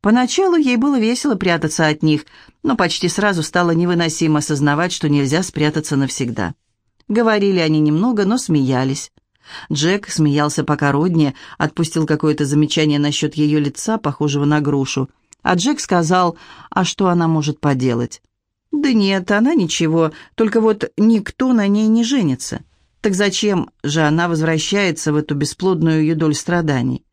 Поначалу ей было весело прятаться от них, но почти сразу стало невыносимо осознавать, что нельзя спрятаться навсегда. Говорили они немного, но смеялись. Джек смеялся пока Родни, отпустил какое-то замечание насчет ее лица, похожего на грушу. А Джек сказал, а что она может поделать? «Да нет, она ничего, только вот никто на ней не женится. Так зачем же она возвращается в эту бесплодную юдоль страданий?»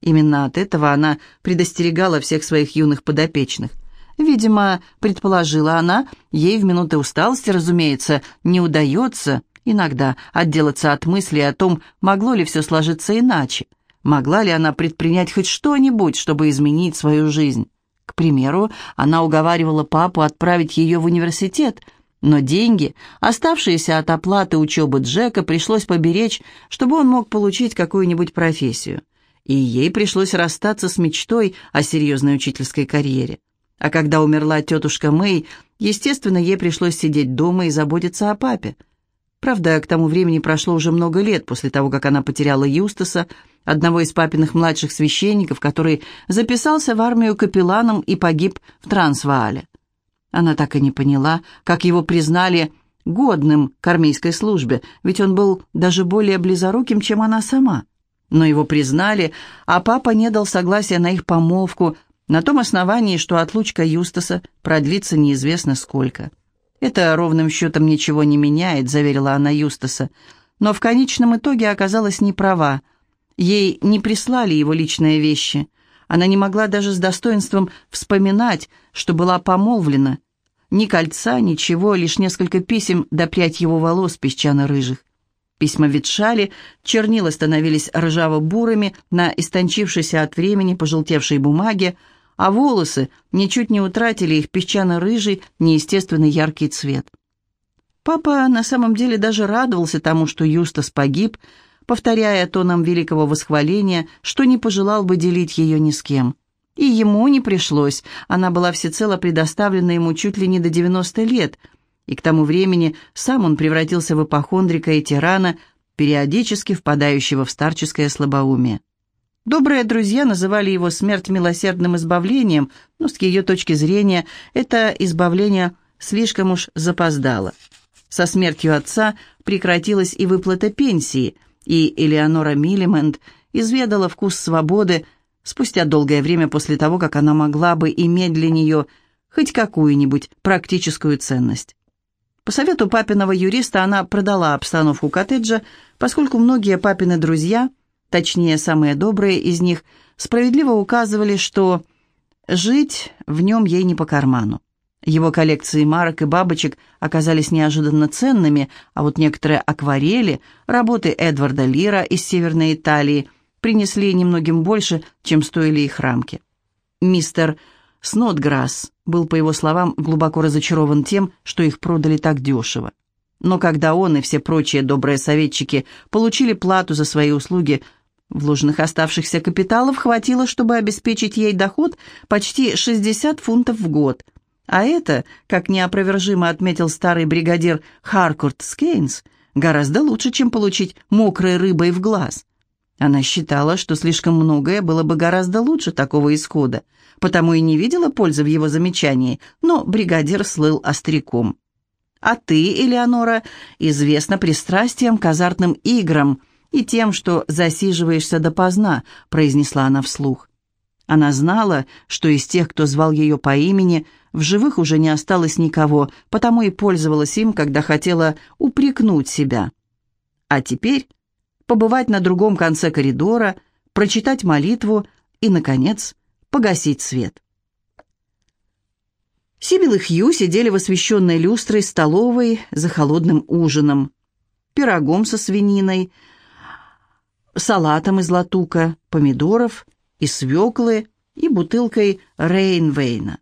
Именно от этого она предостерегала всех своих юных подопечных. Видимо, предположила она, ей в минуты усталости, разумеется, не удается иногда отделаться от мысли о том, могло ли все сложиться иначе, могла ли она предпринять хоть что-нибудь, чтобы изменить свою жизнь. К примеру, она уговаривала папу отправить ее в университет, но деньги, оставшиеся от оплаты учебы Джека, пришлось поберечь, чтобы он мог получить какую-нибудь профессию и ей пришлось расстаться с мечтой о серьезной учительской карьере. А когда умерла тетушка Мэй, естественно, ей пришлось сидеть дома и заботиться о папе. Правда, к тому времени прошло уже много лет после того, как она потеряла Юстаса, одного из папиных младших священников, который записался в армию капелланом и погиб в Трансваале. Она так и не поняла, как его признали годным к армейской службе, ведь он был даже более близоруким, чем она сама но его признали, а папа не дал согласия на их помолвку на том основании, что отлучка Юстаса продлится неизвестно сколько. «Это ровным счетом ничего не меняет», — заверила она Юстаса, но в конечном итоге оказалась не права. Ей не прислали его личные вещи. Она не могла даже с достоинством вспоминать, что была помолвлена. Ни кольца, ничего, лишь несколько писем до прядь его волос песчано-рыжих. Письма ветшали, чернила становились ржаво-бурыми на истончившейся от времени пожелтевшей бумаге, а волосы ничуть не утратили их песчано-рыжий, неестественный яркий цвет. Папа на самом деле даже радовался тому, что Юстас погиб, повторяя тоном великого восхваления, что не пожелал бы делить ее ни с кем. И ему не пришлось, она была всецело предоставлена ему чуть ли не до 90 лет – и к тому времени сам он превратился в ипохондрика и тирана, периодически впадающего в старческое слабоумие. Добрые друзья называли его смерть милосердным избавлением, но с ее точки зрения это избавление слишком уж запоздало. Со смертью отца прекратилась и выплата пенсии, и Элеонора Миллимент изведала вкус свободы спустя долгое время после того, как она могла бы иметь для нее хоть какую-нибудь практическую ценность. По совету папиного юриста она продала обстановку коттеджа, поскольку многие папины друзья, точнее, самые добрые из них, справедливо указывали, что жить в нем ей не по карману. Его коллекции марок и бабочек оказались неожиданно ценными, а вот некоторые акварели, работы Эдварда Лира из Северной Италии, принесли немногим больше, чем стоили их рамки. Мистер Снотграсс был, по его словам, глубоко разочарован тем, что их продали так дешево. Но когда он и все прочие добрые советчики получили плату за свои услуги, вложенных оставшихся капиталов хватило, чтобы обеспечить ей доход почти 60 фунтов в год. А это, как неопровержимо отметил старый бригадир Харкорт Скейнс, гораздо лучше, чем получить мокрой рыбой в глаз. Она считала, что слишком многое было бы гораздо лучше такого исхода, потому и не видела пользы в его замечании, но бригадир слыл остряком. «А ты, Элеонора, известна пристрастием к азартным играм и тем, что засиживаешься допоздна», — произнесла она вслух. Она знала, что из тех, кто звал ее по имени, в живых уже не осталось никого, потому и пользовалась им, когда хотела упрекнуть себя. А теперь побывать на другом конце коридора, прочитать молитву и, наконец, погасить свет. Сибил и Хью сидели в освещенной люстрой столовой за холодным ужином, пирогом со свининой, салатом из латука, помидоров и свеклы и бутылкой Рейнвейна.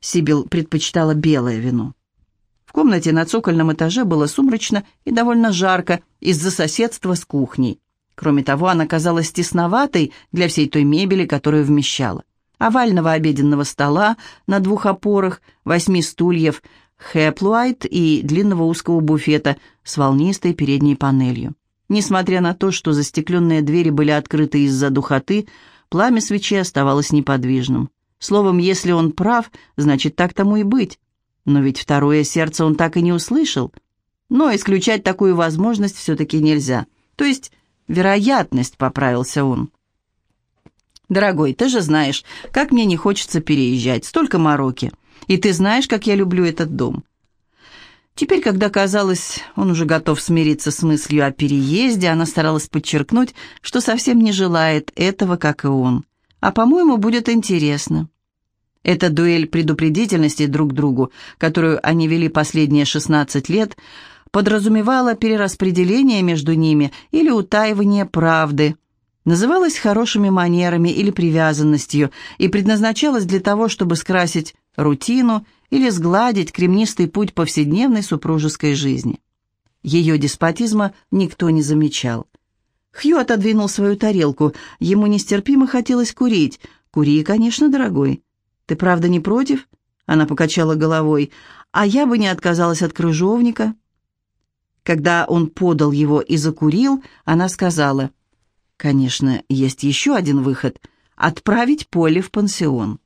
Сибил предпочитала белое вино комнате на цокольном этаже было сумрачно и довольно жарко из-за соседства с кухней. Кроме того, она казалась тесноватой для всей той мебели, которую вмещала. Овального обеденного стола на двух опорах, восьми стульев, хэплуайт и длинного узкого буфета с волнистой передней панелью. Несмотря на то, что застекленные двери были открыты из-за духоты, пламя свечи оставалось неподвижным. Словом, если он прав, значит, так тому и быть. Но ведь второе сердце он так и не услышал. Но исключать такую возможность все-таки нельзя. То есть, вероятность, поправился он. «Дорогой, ты же знаешь, как мне не хочется переезжать, столько мороки. И ты знаешь, как я люблю этот дом». Теперь, когда казалось, он уже готов смириться с мыслью о переезде, она старалась подчеркнуть, что совсем не желает этого, как и он. А, по-моему, будет интересно. Эта дуэль предупредительности друг другу, которую они вели последние 16 лет, подразумевала перераспределение между ними или утаивание правды, называлась хорошими манерами или привязанностью и предназначалась для того, чтобы скрасить рутину или сгладить кремнистый путь повседневной супружеской жизни. Ее деспотизма никто не замечал. Хью отодвинул свою тарелку. Ему нестерпимо хотелось курить. «Кури, конечно, дорогой. «Ты правда не против?» Она покачала головой. «А я бы не отказалась от крыжовника». Когда он подал его и закурил, она сказала, «Конечно, есть еще один выход — отправить Поле в пансион».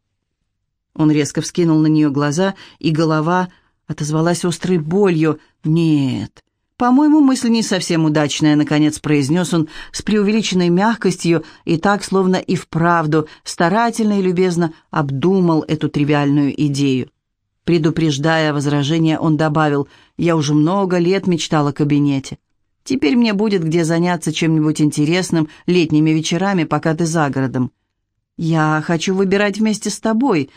Он резко вскинул на нее глаза, и голова отозвалась острой болью. «Нет, «По-моему, мысль не совсем удачная», — наконец произнес он с преувеличенной мягкостью и так, словно и вправду, старательно и любезно обдумал эту тривиальную идею. Предупреждая возражение, он добавил, «Я уже много лет мечтал о кабинете. Теперь мне будет где заняться чем-нибудь интересным летними вечерами, пока ты за городом. Я хочу выбирать вместе с тобой.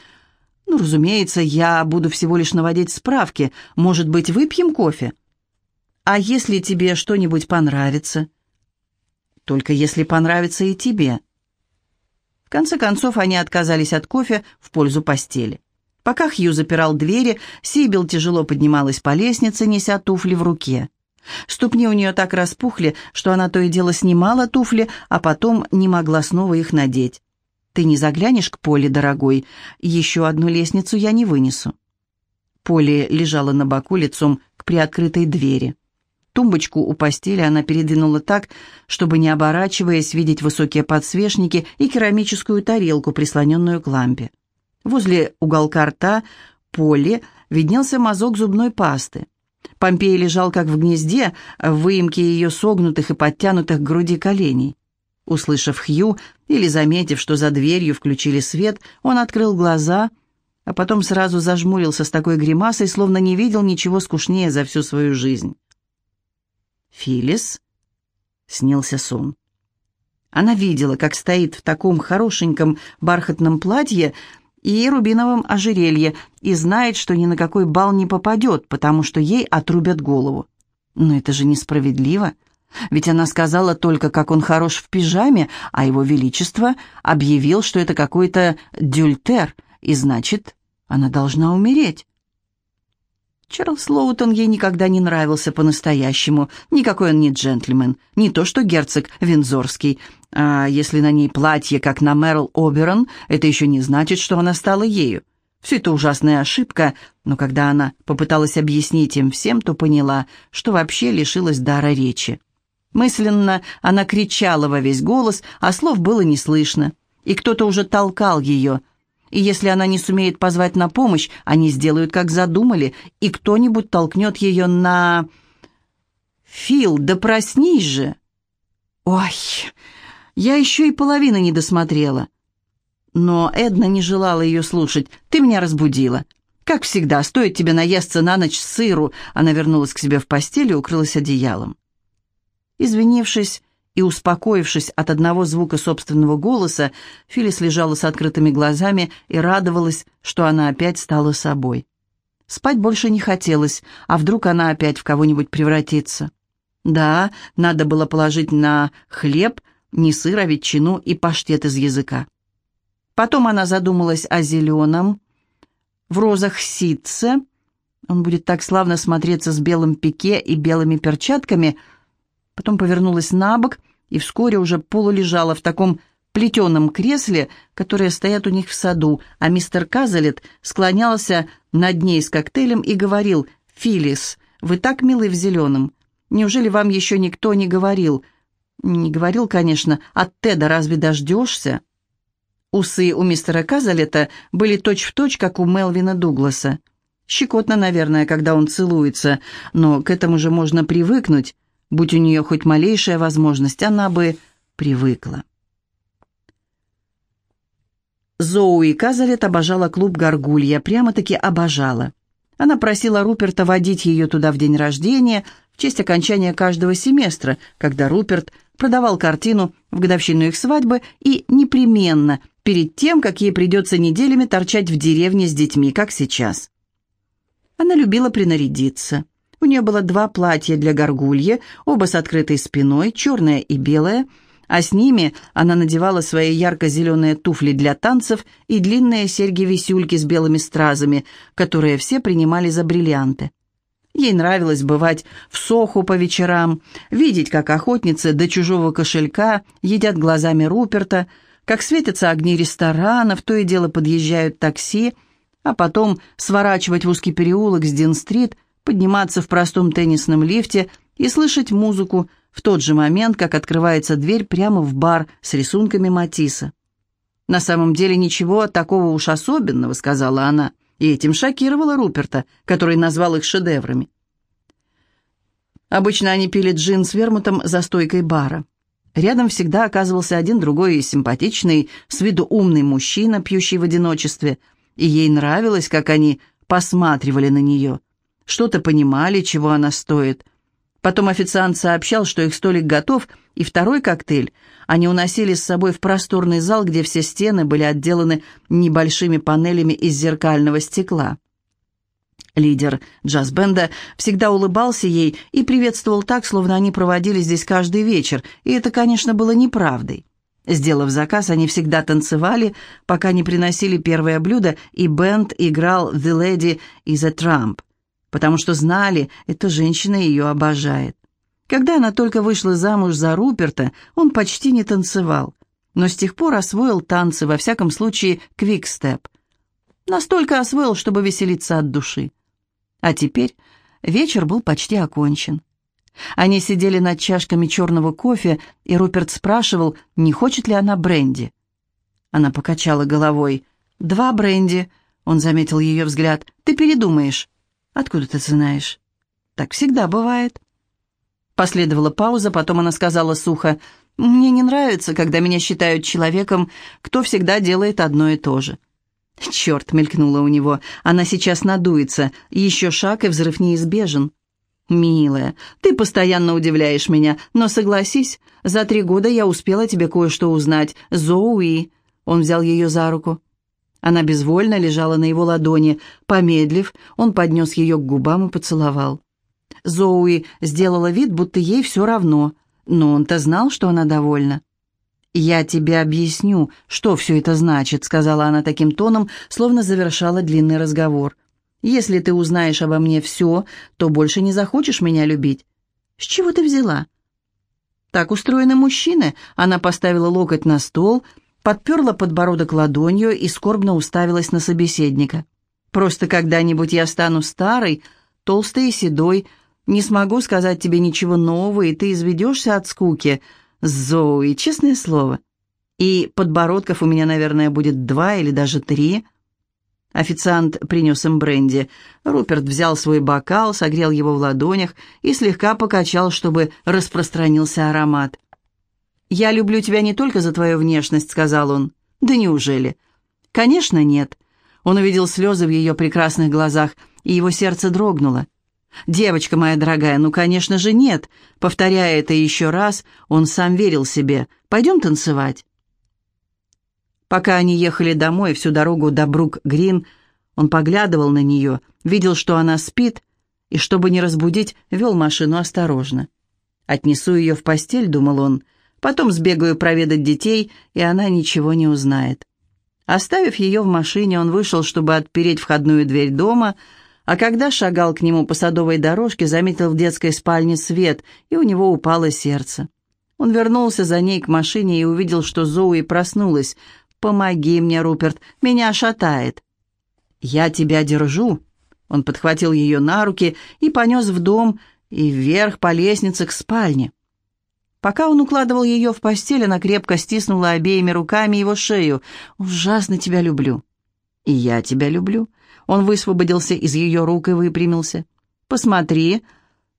Ну, разумеется, я буду всего лишь наводить справки. Может быть, выпьем кофе?» А если тебе что-нибудь понравится? Только если понравится и тебе. В конце концов, они отказались от кофе в пользу постели. Пока Хью запирал двери, Сибил тяжело поднималась по лестнице, неся туфли в руке. Ступни у нее так распухли, что она то и дело снимала туфли, а потом не могла снова их надеть. «Ты не заглянешь к Поле, дорогой? Еще одну лестницу я не вынесу». Поле лежала на боку лицом к приоткрытой двери. Тумбочку у постели она передвинула так, чтобы, не оборачиваясь, видеть высокие подсвечники и керамическую тарелку, прислоненную к лампе. Возле уголка рта Полли виднелся мазок зубной пасты. Помпей лежал как в гнезде, в выемке ее согнутых и подтянутых к груди коленей. Услышав Хью или заметив, что за дверью включили свет, он открыл глаза, а потом сразу зажмурился с такой гримасой, словно не видел ничего скучнее за всю свою жизнь. Филис снился сон. Она видела, как стоит в таком хорошеньком бархатном платье и рубиновом ожерелье, и знает, что ни на какой бал не попадет, потому что ей отрубят голову. Но это же несправедливо. Ведь она сказала только, как он хорош в пижаме, а его величество объявил, что это какой-то дюльтер, и значит, она должна умереть. Чарльз Лоутон ей никогда не нравился по-настоящему. Никакой он не джентльмен. Не то что герцог Винзорский. А если на ней платье, как на Мэрл Оберон, это еще не значит, что она стала ею. Все это ужасная ошибка, но когда она попыталась объяснить им всем, то поняла, что вообще лишилась дара речи. Мысленно она кричала во весь голос, а слов было не слышно. И кто-то уже толкал ее – и если она не сумеет позвать на помощь, они сделают, как задумали, и кто-нибудь толкнет ее на... «Фил, да проснись же!» «Ой, я еще и половины не досмотрела». Но Эдна не желала ее слушать. «Ты меня разбудила». «Как всегда, стоит тебе наесться на ночь сыру». Она вернулась к себе в постель и укрылась одеялом. Извинившись, и, успокоившись от одного звука собственного голоса, Филис лежала с открытыми глазами и радовалась, что она опять стала собой. Спать больше не хотелось, а вдруг она опять в кого-нибудь превратится. Да, надо было положить на хлеб не сыр, а ветчину и паштет из языка. Потом она задумалась о зеленом, в розах ситце. Он будет так славно смотреться с белым пике и белыми перчатками — потом повернулась на бок и вскоре уже полулежала в таком плетеном кресле, которое стоят у них в саду, а мистер Казалет склонялся над ней с коктейлем и говорил «Филис, вы так милы в зеленом. Неужели вам еще никто не говорил?» «Не говорил, конечно. От Теда разве дождешься?» Усы у мистера Казалета были точь-в-точь, точь, как у Мелвина Дугласа. Щекотно, наверное, когда он целуется, но к этому же можно привыкнуть. Будь у нее хоть малейшая возможность, она бы привыкла. Зоуи Казалет обожала клуб «Горгулья», прямо-таки обожала. Она просила Руперта водить ее туда в день рождения, в честь окончания каждого семестра, когда Руперт продавал картину в годовщину их свадьбы и непременно, перед тем, как ей придется неделями торчать в деревне с детьми, как сейчас. Она любила принарядиться. У нее было два платья для горгульи, оба с открытой спиной, черное и белое, а с ними она надевала свои ярко-зеленые туфли для танцев и длинные серьги-висюльки с белыми стразами, которые все принимали за бриллианты. Ей нравилось бывать в Соху по вечерам, видеть, как охотницы до чужого кошелька едят глазами Руперта, как светятся огни ресторанов, то и дело подъезжают такси, а потом сворачивать в узкий переулок с Дин-стрит, подниматься в простом теннисном лифте и слышать музыку в тот же момент, как открывается дверь прямо в бар с рисунками Матисса. «На самом деле ничего такого уж особенного», — сказала она, и этим шокировала Руперта, который назвал их шедеврами. Обычно они пили джин с вермутом за стойкой бара. Рядом всегда оказывался один другой симпатичный, с виду умный мужчина, пьющий в одиночестве, и ей нравилось, как они посматривали на нее, что-то понимали, чего она стоит. Потом официант сообщал, что их столик готов, и второй коктейль они уносили с собой в просторный зал, где все стены были отделаны небольшими панелями из зеркального стекла. Лидер джаз-бенда всегда улыбался ей и приветствовал так, словно они проводили здесь каждый вечер, и это, конечно, было неправдой. Сделав заказ, они всегда танцевали, пока не приносили первое блюдо, и бенд играл «The Lady is a Trump», потому что знали, эта женщина ее обожает. Когда она только вышла замуж за Руперта, он почти не танцевал, но с тех пор освоил танцы, во всяком случае, квикстеп. Настолько освоил, чтобы веселиться от души. А теперь вечер был почти окончен. Они сидели над чашками черного кофе, и Руперт спрашивал, не хочет ли она бренди. Она покачала головой. «Два бренди», — он заметил ее взгляд. «Ты передумаешь». «Откуда ты знаешь?» «Так всегда бывает». Последовала пауза, потом она сказала сухо, «Мне не нравится, когда меня считают человеком, кто всегда делает одно и то же». «Черт!» — мелькнуло у него. «Она сейчас надуется. Еще шаг, и взрыв неизбежен». «Милая, ты постоянно удивляешь меня, но согласись, за три года я успела тебе кое-что узнать. Зоуи!» Он взял ее за руку. Она безвольно лежала на его ладони. Помедлив, он поднес ее к губам и поцеловал. Зоуи сделала вид, будто ей все равно, но он-то знал, что она довольна. «Я тебе объясню, что все это значит», — сказала она таким тоном, словно завершала длинный разговор. «Если ты узнаешь обо мне все, то больше не захочешь меня любить». «С чего ты взяла?» «Так устроены мужчины», — она поставила локоть на стол, подперла подбородок ладонью и скорбно уставилась на собеседника. «Просто когда-нибудь я стану старой, толстой и седой, не смогу сказать тебе ничего нового, и ты изведешься от скуки», Зои, честное слово. И подбородков у меня, наверное, будет два или даже три. Официант принес им бренди. Руперт взял свой бокал, согрел его в ладонях и слегка покачал, чтобы распространился аромат. «Я люблю тебя не только за твою внешность», — сказал он. «Да неужели?» «Конечно, нет». Он увидел слезы в ее прекрасных глазах, и его сердце дрогнуло. «Девочка моя дорогая, ну, конечно же, нет!» Повторяя это еще раз, он сам верил себе. «Пойдем танцевать?» Пока они ехали домой всю дорогу до Брук-Грин, он поглядывал на нее, видел, что она спит, и, чтобы не разбудить, вел машину осторожно. «Отнесу ее в постель», — думал он, «потом сбегаю проведать детей, и она ничего не узнает». Оставив ее в машине, он вышел, чтобы отпереть входную дверь дома, — а когда шагал к нему по садовой дорожке, заметил в детской спальне свет, и у него упало сердце. Он вернулся за ней к машине и увидел, что Зоуи проснулась. «Помоги мне, Руперт, меня шатает». «Я тебя держу». Он подхватил ее на руки и понес в дом и вверх по лестнице к спальне. Пока он укладывал ее в постель, она крепко стиснула обеими руками его шею. «Ужасно тебя люблю». «И я тебя люблю». Он высвободился из ее рук и выпрямился. «Посмотри,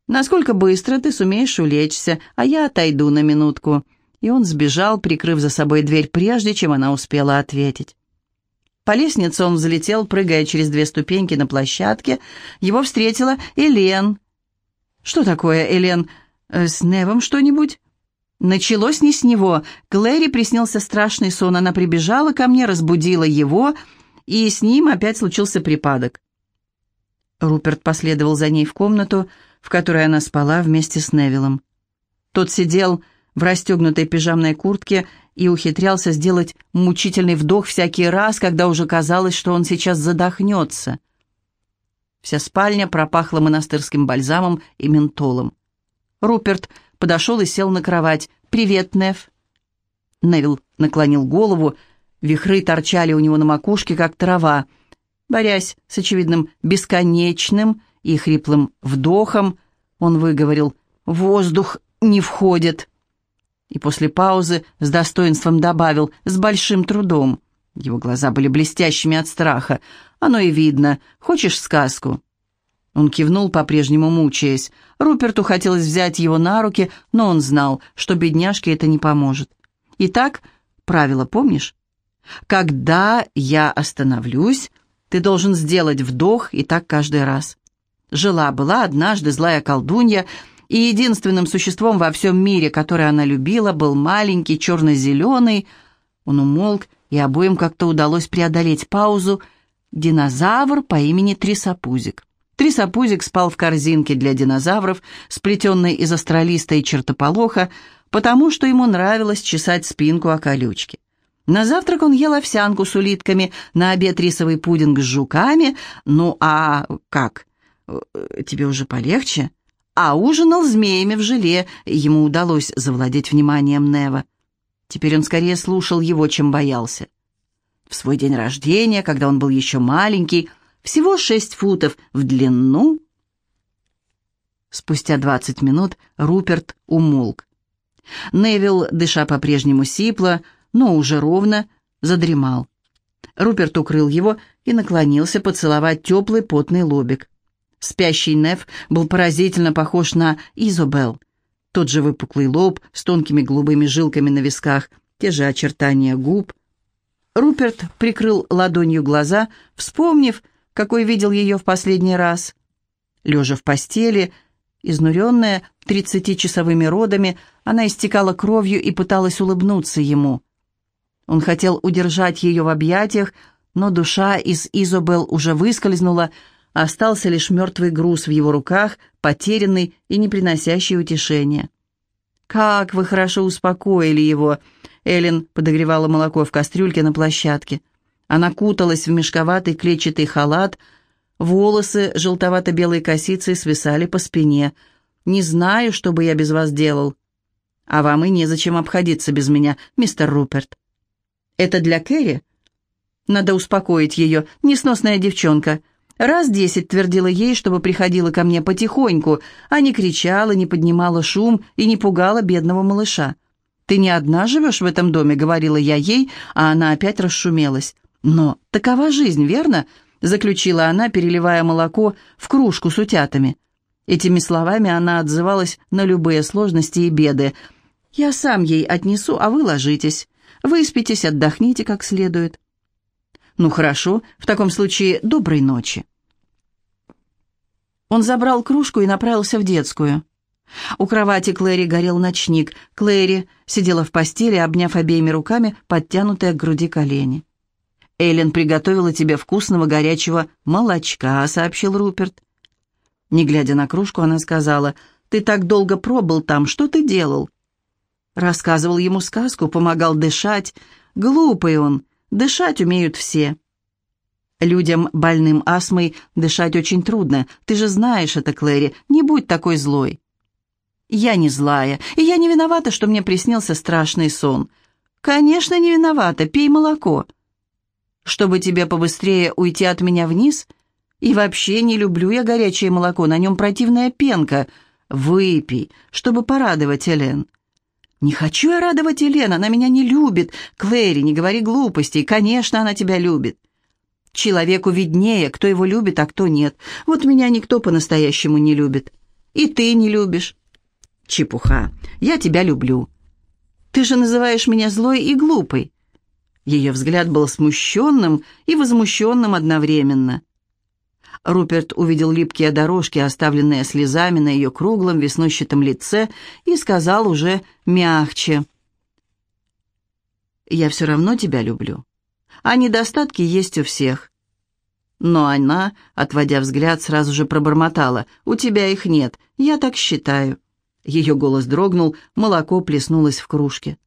насколько быстро ты сумеешь улечься, а я отойду на минутку». И он сбежал, прикрыв за собой дверь, прежде чем она успела ответить. По лестнице он взлетел, прыгая через две ступеньки на площадке. Его встретила Элен. «Что такое, Элен? Э, с Невом что-нибудь?» Началось не с него. Клэри приснился страшный сон. Она прибежала ко мне, разбудила его, и с ним опять случился припадок. Руперт последовал за ней в комнату, в которой она спала вместе с Невилом. Тот сидел в расстегнутой пижамной куртке и ухитрялся сделать мучительный вдох всякий раз, когда уже казалось, что он сейчас задохнется. Вся спальня пропахла монастырским бальзамом и ментолом. Руперт подошел и сел на кровать. «Привет, Нев». Невил наклонил голову, вихры торчали у него на макушке, как трава. Борясь с очевидным бесконечным и хриплым вдохом, он выговорил «Воздух не входит». И после паузы с достоинством добавил «с большим трудом». Его глаза были блестящими от страха. «Оно и видно. Хочешь сказку?» Он кивнул, по-прежнему мучаясь. Руперту хотелось взять его на руки, но он знал, что бедняжке это не поможет. «Итак, правило помнишь? Когда я остановлюсь, ты должен сделать вдох, и так каждый раз. Жила-была однажды злая колдунья, и единственным существом во всем мире, которое она любила, был маленький черно-зеленый. Он умолк, и обоим как-то удалось преодолеть паузу. Динозавр по имени Трисопузик. Трисопузик спал в корзинке для динозавров, сплетенной из астролиста и чертополоха, потому что ему нравилось чесать спинку о колючке. На завтрак он ел овсянку с улитками, на обед рисовый пудинг с жуками. Ну а как? Э, тебе уже полегче? А ужинал змеями в желе, ему удалось завладеть вниманием Нева. Теперь он скорее слушал его, чем боялся. В свой день рождения, когда он был еще маленький, всего шесть футов в длину. Спустя двадцать минут Руперт умолк. Невил, дыша по-прежнему сипло, но уже ровно, задремал. Руперт укрыл его и наклонился поцеловать теплый потный лобик. Спящий Нев был поразительно похож на Изобел. Тот же выпуклый лоб с тонкими голубыми жилками на висках, те же очертания губ. Руперт прикрыл ладонью глаза, вспомнив, какой видел ее в последний раз. Лежа в постели, изнуренная тридцатичасовыми родами, она истекала кровью и пыталась улыбнуться ему. Он хотел удержать ее в объятиях, но душа из Изобел уже выскользнула, остался лишь мертвый груз в его руках, потерянный и не приносящий утешения. «Как вы хорошо успокоили его!» Эллен подогревала молоко в кастрюльке на площадке. Она куталась в мешковатый клетчатый халат, волосы желтовато-белой косицей свисали по спине. «Не знаю, что бы я без вас делал». «А вам и незачем обходиться без меня, мистер Руперт». «Это для Кэрри?» «Надо успокоить ее, несносная девчонка». Раз десять твердила ей, чтобы приходила ко мне потихоньку, а не кричала, не поднимала шум и не пугала бедного малыша. «Ты не одна живешь в этом доме», — говорила я ей, а она опять расшумелась. «Но такова жизнь, верно?» — заключила она, переливая молоко в кружку с утятами. Этими словами она отзывалась на любые сложности и беды. «Я сам ей отнесу, а вы ложитесь. Выспитесь, отдохните как следует». «Ну хорошо, в таком случае доброй ночи». Он забрал кружку и направился в детскую. У кровати Клэри горел ночник. Клэри сидела в постели, обняв обеими руками подтянутые к груди колени. «Эллен приготовила тебе вкусного горячего молочка», — сообщил Руперт. Не глядя на кружку, она сказала, «Ты так долго пробыл там, что ты делал?» Рассказывал ему сказку, помогал дышать. Глупый он, дышать умеют все. Людям, больным астмой, дышать очень трудно. Ты же знаешь это, Клэри, не будь такой злой. Я не злая, и я не виновата, что мне приснился страшный сон. Конечно, не виновата, пей молоко чтобы тебе побыстрее уйти от меня вниз? И вообще не люблю я горячее молоко, на нем противная пенка. Выпей, чтобы порадовать Элен. «Не хочу я радовать Елен, она меня не любит. Клэри, не говори глупостей, конечно, она тебя любит». «Человеку виднее, кто его любит, а кто нет. Вот меня никто по-настоящему не любит. И ты не любишь». «Чепуха. Я тебя люблю». «Ты же называешь меня злой и глупой». Ее взгляд был смущенным и возмущенным одновременно. Руперт увидел липкие дорожки, оставленные слезами на ее круглом веснущатом лице, и сказал уже мягче. «Я все равно тебя люблю. А недостатки есть у всех». Но она, отводя взгляд, сразу же пробормотала. «У тебя их нет. Я так считаю». Ее голос дрогнул, молоко плеснулось в кружке.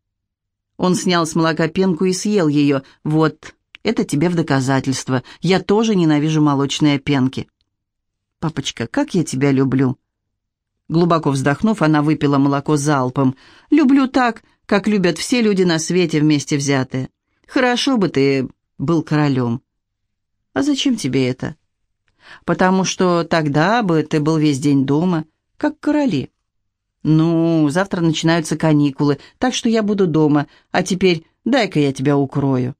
Он снял с молока пенку и съел ее. «Вот, это тебе в доказательство. Я тоже ненавижу молочные пенки». «Папочка, как я тебя люблю!» Глубоко вздохнув, она выпила молоко залпом. «Люблю так, как любят все люди на свете вместе взятые. Хорошо бы ты был королем». «А зачем тебе это?» «Потому что тогда бы ты был весь день дома, как короли». «Ну, завтра начинаются каникулы, так что я буду дома, а теперь дай-ка я тебя укрою».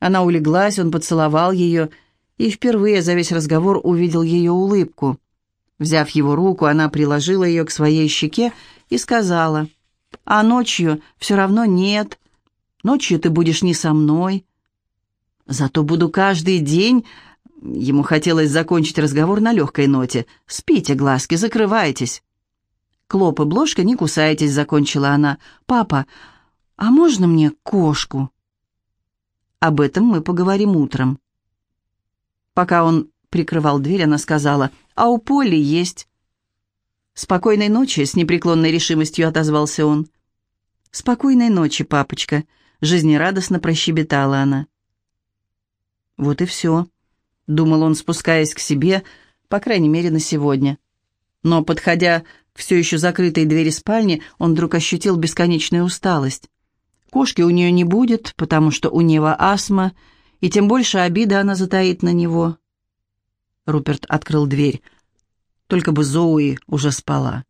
Она улеглась, он поцеловал ее и впервые за весь разговор увидел ее улыбку. Взяв его руку, она приложила ее к своей щеке и сказала, «А ночью все равно нет. Ночью ты будешь не со мной. Зато буду каждый день...» Ему хотелось закончить разговор на легкой ноте. «Спите, глазки, закрывайтесь». «Клоп и Блошка, не кусайтесь», — закончила она. «Папа, а можно мне кошку?» Об этом мы поговорим утром». Пока он прикрывал дверь, она сказала, «А у Поли есть». «Спокойной ночи», — с непреклонной решимостью отозвался он. «Спокойной ночи, папочка», — жизнерадостно прощебетала она. «Вот и все», — думал он, спускаясь к себе, по крайней мере, на сегодня. Но, подходя все еще закрытой двери спальни, он вдруг ощутил бесконечную усталость. Кошки у нее не будет, потому что у Нева астма, и тем больше обида она затаит на него. Руперт открыл дверь. Только бы Зоуи уже спала.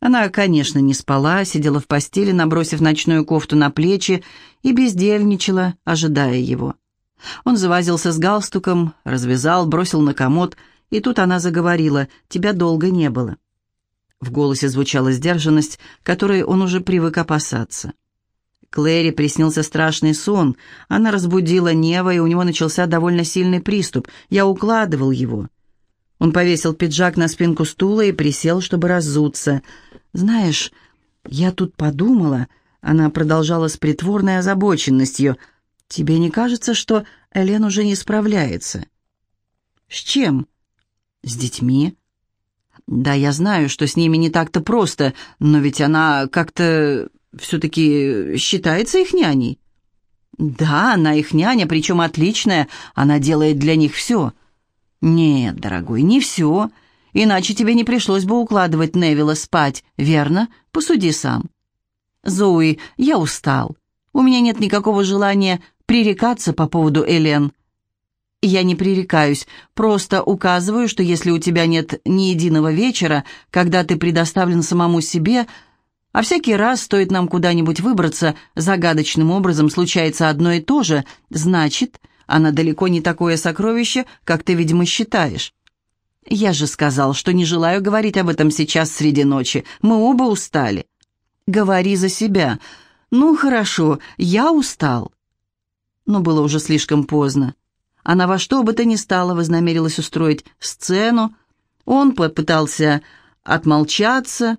Она, конечно, не спала, сидела в постели, набросив ночную кофту на плечи и бездельничала, ожидая его. Он завозился с галстуком, развязал, бросил на комод, и тут она заговорила «Тебя долго не было». В голосе звучала сдержанность, которой он уже привык опасаться. Клэри приснился страшный сон. Она разбудила Нева, и у него начался довольно сильный приступ. Я укладывал его. Он повесил пиджак на спинку стула и присел, чтобы разуться. «Знаешь, я тут подумала...» Она продолжала с притворной озабоченностью. «Тебе не кажется, что Элен уже не справляется?» «С чем?» «С детьми?» «Да, я знаю, что с ними не так-то просто, но ведь она как-то все-таки считается их няней?» «Да, она их няня, причем отличная. Она делает для них все». «Нет, дорогой, не все. Иначе тебе не пришлось бы укладывать Невилла спать, верно? Посуди сам». «Зои, я устал. У меня нет никакого желания пререкаться по поводу Элен». «Я не пререкаюсь, просто указываю, что если у тебя нет ни единого вечера, когда ты предоставлен самому себе, а всякий раз стоит нам куда-нибудь выбраться, загадочным образом случается одно и то же, значит, она далеко не такое сокровище, как ты, видимо, считаешь. Я же сказал, что не желаю говорить об этом сейчас среди ночи. Мы оба устали. Говори за себя. Ну, хорошо, я устал. Но было уже слишком поздно. Она во что бы то ни стало вознамерилась устроить сцену. Он попытался отмолчаться,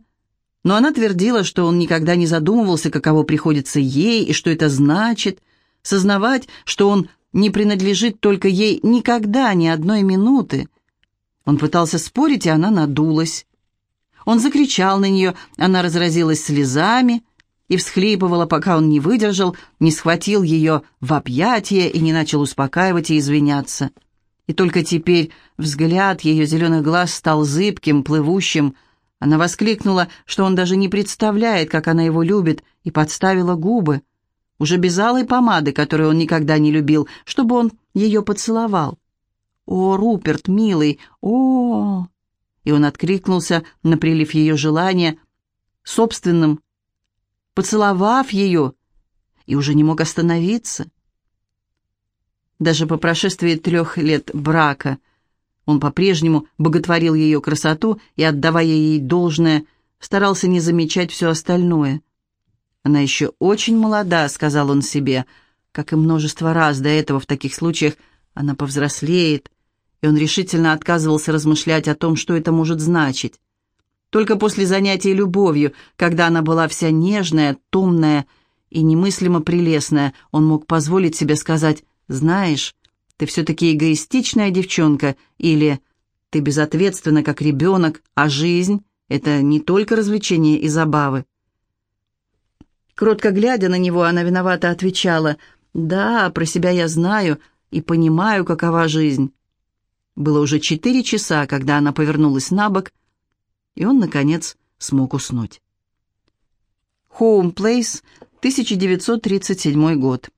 но она твердила, что он никогда не задумывался, каково приходится ей и что это значит, сознавать, что он не принадлежит только ей никогда, ни одной минуты. Он пытался спорить, и она надулась. Он закричал на нее, она разразилась слезами и всхлипывала, пока он не выдержал, не схватил ее в объятия и не начал успокаивать и извиняться. И только теперь взгляд ее зеленых глаз стал зыбким, плывущим, она воскликнула, что он даже не представляет, как она его любит, и подставила губы, уже без алой помады, которую он никогда не любил, чтобы он ее поцеловал. «О, Руперт, милый, о!» И он откликнулся на прилив ее желания собственным, поцеловав ее, и уже не мог остановиться. Даже по прошествии трех лет брака он по-прежнему боготворил ее красоту и, отдавая ей должное, старался не замечать все остальное. «Она еще очень молода», — сказал он себе, как и множество раз до этого в таких случаях она повзрослеет, и он решительно отказывался размышлять о том, что это может значить. Только после занятий любовью, когда она была вся нежная, томная и немыслимо прелестная, он мог позволить себе сказать «Знаешь, ты все-таки эгоистичная девчонка» или «Ты безответственна, как ребенок, а жизнь — это не только развлечение и забавы». Кротко глядя на него, она виновато отвечала «Да, про себя я знаю и понимаю, какова жизнь». Было уже четыре часа, когда она повернулась на бок, и он, наконец, смог уснуть. Home Place, 1937 год.